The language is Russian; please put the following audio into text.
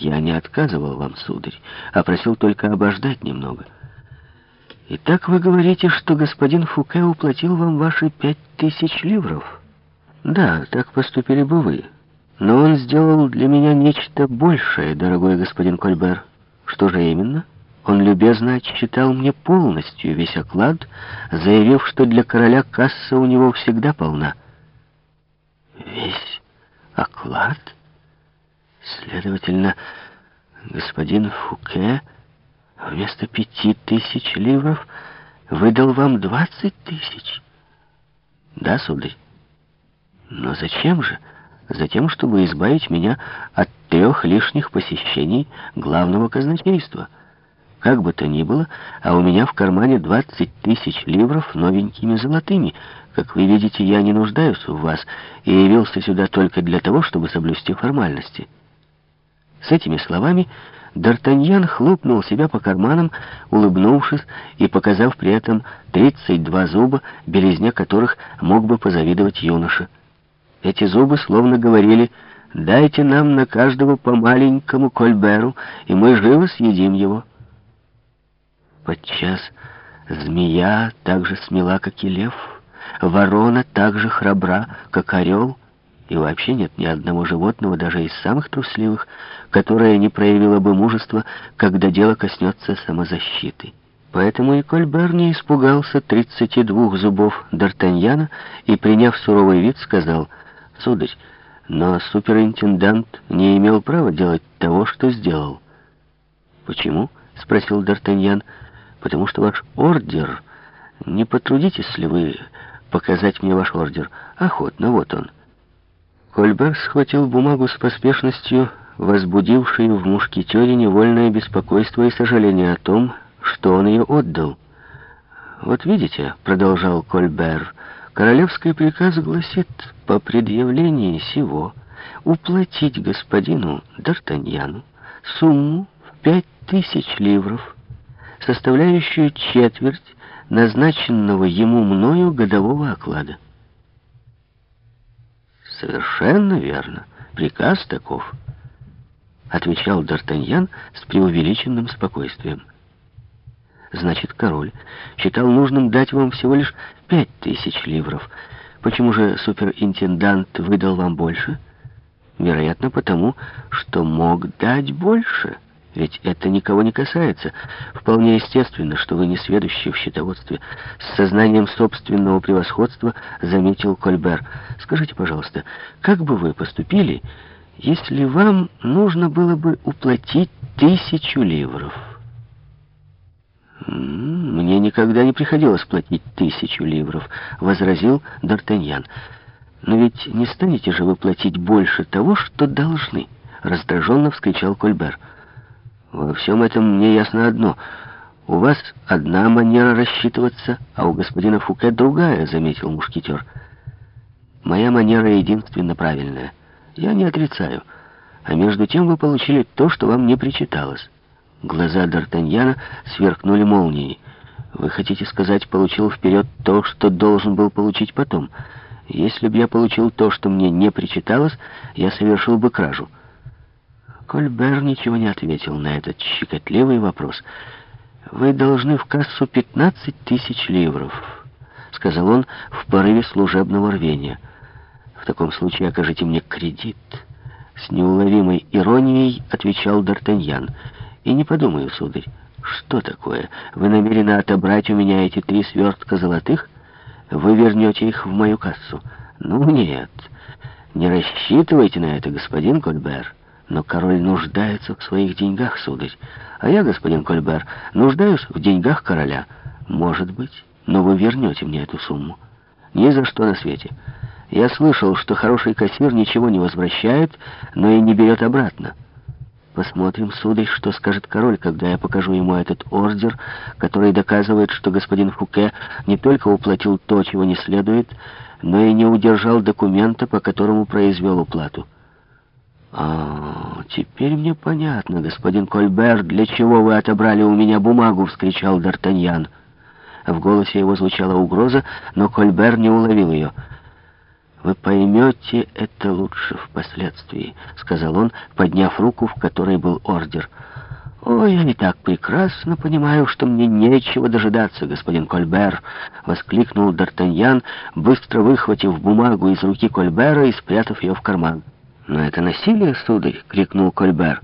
Я не отказывал вам, сударь, а просил только обождать немного. Итак, вы говорите, что господин Фуке уплатил вам ваши пять тысяч ливров? Да, так поступили бы вы. Но он сделал для меня нечто большее, дорогой господин Кольбер. Что же именно? Он любезно отчитал мне полностью весь оклад, заявив, что для короля касса у него всегда полна. Весь оклад? Следовательно, господин Фуке вместо пяти тысяч ливров выдал вам двадцать тысяч? Да, сударь. Но зачем же? Затем, чтобы избавить меня от трех лишних посещений главного казначейства. Как бы то ни было, а у меня в кармане двадцать тысяч ливров новенькими золотыми. Как вы видите, я не нуждаюсь в вас и явился сюда только для того, чтобы соблюсти формальности». С этими словами Д'Артаньян хлопнул себя по карманам, улыбнувшись и показав при этом 32 зуба, белизне которых мог бы позавидовать юноша. Эти зубы словно говорили «Дайте нам на каждого по маленькому кольберу, и мы живо съедим его». Подчас змея так же смела, как и лев, ворона так же храбра, как орел, и вообще нет ни одного животного, даже из самых трусливых, которое не проявило бы мужества, когда дело коснется самозащиты. Поэтому и Кольбер не испугался 32 зубов Д'Артаньяна и, приняв суровый вид, сказал, «Сударь, но суперинтендант не имел права делать того, что сделал». «Почему?» — спросил Д'Артаньян. «Потому что ваш ордер... Не потрудитесь ли вы показать мне ваш ордер? Охотно, вот он». Кольбер схватил бумагу с поспешностью, возбудившей в мушкетере невольное беспокойство и сожаление о том, что он ее отдал. «Вот видите», — продолжал Кольбер, — «королевский приказ гласит по предъявлении сего уплатить господину Д'Артаньяну сумму в пять тысяч ливров, составляющую четверть назначенного ему мною годового оклада». «Совершенно верно. Приказ таков», — отвечал Д'Артаньян с преувеличенным спокойствием. «Значит, король считал нужным дать вам всего лишь пять тысяч ливров. Почему же суперинтендант выдал вам больше? Вероятно, потому, что мог дать больше». Ведь это никого не касается. Вполне естественно, что вы не сведущие в счетоводстве. С сознанием собственного превосходства заметил Кольбер. Скажите, пожалуйста, как бы вы поступили, если вам нужно было бы уплатить тысячу ливров? «Мне никогда не приходилось платить тысячу ливров», — возразил Д'Артаньян. «Но ведь не станете же вы платить больше того, что должны?» — раздраженно вскричал Кольбер. Во всем этом мне ясно одно. У вас одна манера рассчитываться, а у господина Фуке другая, заметил мушкетер. Моя манера единственно правильная. Я не отрицаю. А между тем вы получили то, что вам не причиталось. Глаза Д'Артаньяна сверкнули молнией. Вы хотите сказать, получил вперед то, что должен был получить потом? Если бы я получил то, что мне не причиталось, я совершил бы кражу. Кольбер ничего не ответил на этот щекотливый вопрос. «Вы должны в кассу 15 тысяч ливров», — сказал он в порыве служебного рвения. «В таком случае окажите мне кредит». С неуловимой иронией отвечал Д'Артаньян. «И не подумаю, сударь, что такое? Вы намерены отобрать у меня эти три свертка золотых? Вы вернете их в мою кассу? Ну, нет, не рассчитывайте на это, господин Кольбер». Но король нуждается в своих деньгах, сударь. А я, господин Кольбер, нуждаюсь в деньгах короля. Может быть, но вы вернете мне эту сумму. Ни за что на свете. Я слышал, что хороший кассир ничего не возвращает, но и не берет обратно. Посмотрим, сударь, что скажет король, когда я покажу ему этот ордер, который доказывает, что господин Фуке не только уплатил то, чего не следует, но и не удержал документа, по которому произвел уплату. «А, теперь мне понятно, господин Кольбер, для чего вы отобрали у меня бумагу!» — вскричал Д'Артаньян. В голосе его звучала угроза, но Кольбер не уловил ее. «Вы поймете это лучше впоследствии», — сказал он, подняв руку, в которой был ордер. «О, я не так прекрасно понимаю, что мне нечего дожидаться, господин Кольбер!» — воскликнул Д'Артаньян, быстро выхватив бумагу из руки Кольбера и спрятав ее в карман. «Но это насилие, сударь!» — крикнул Кольбер.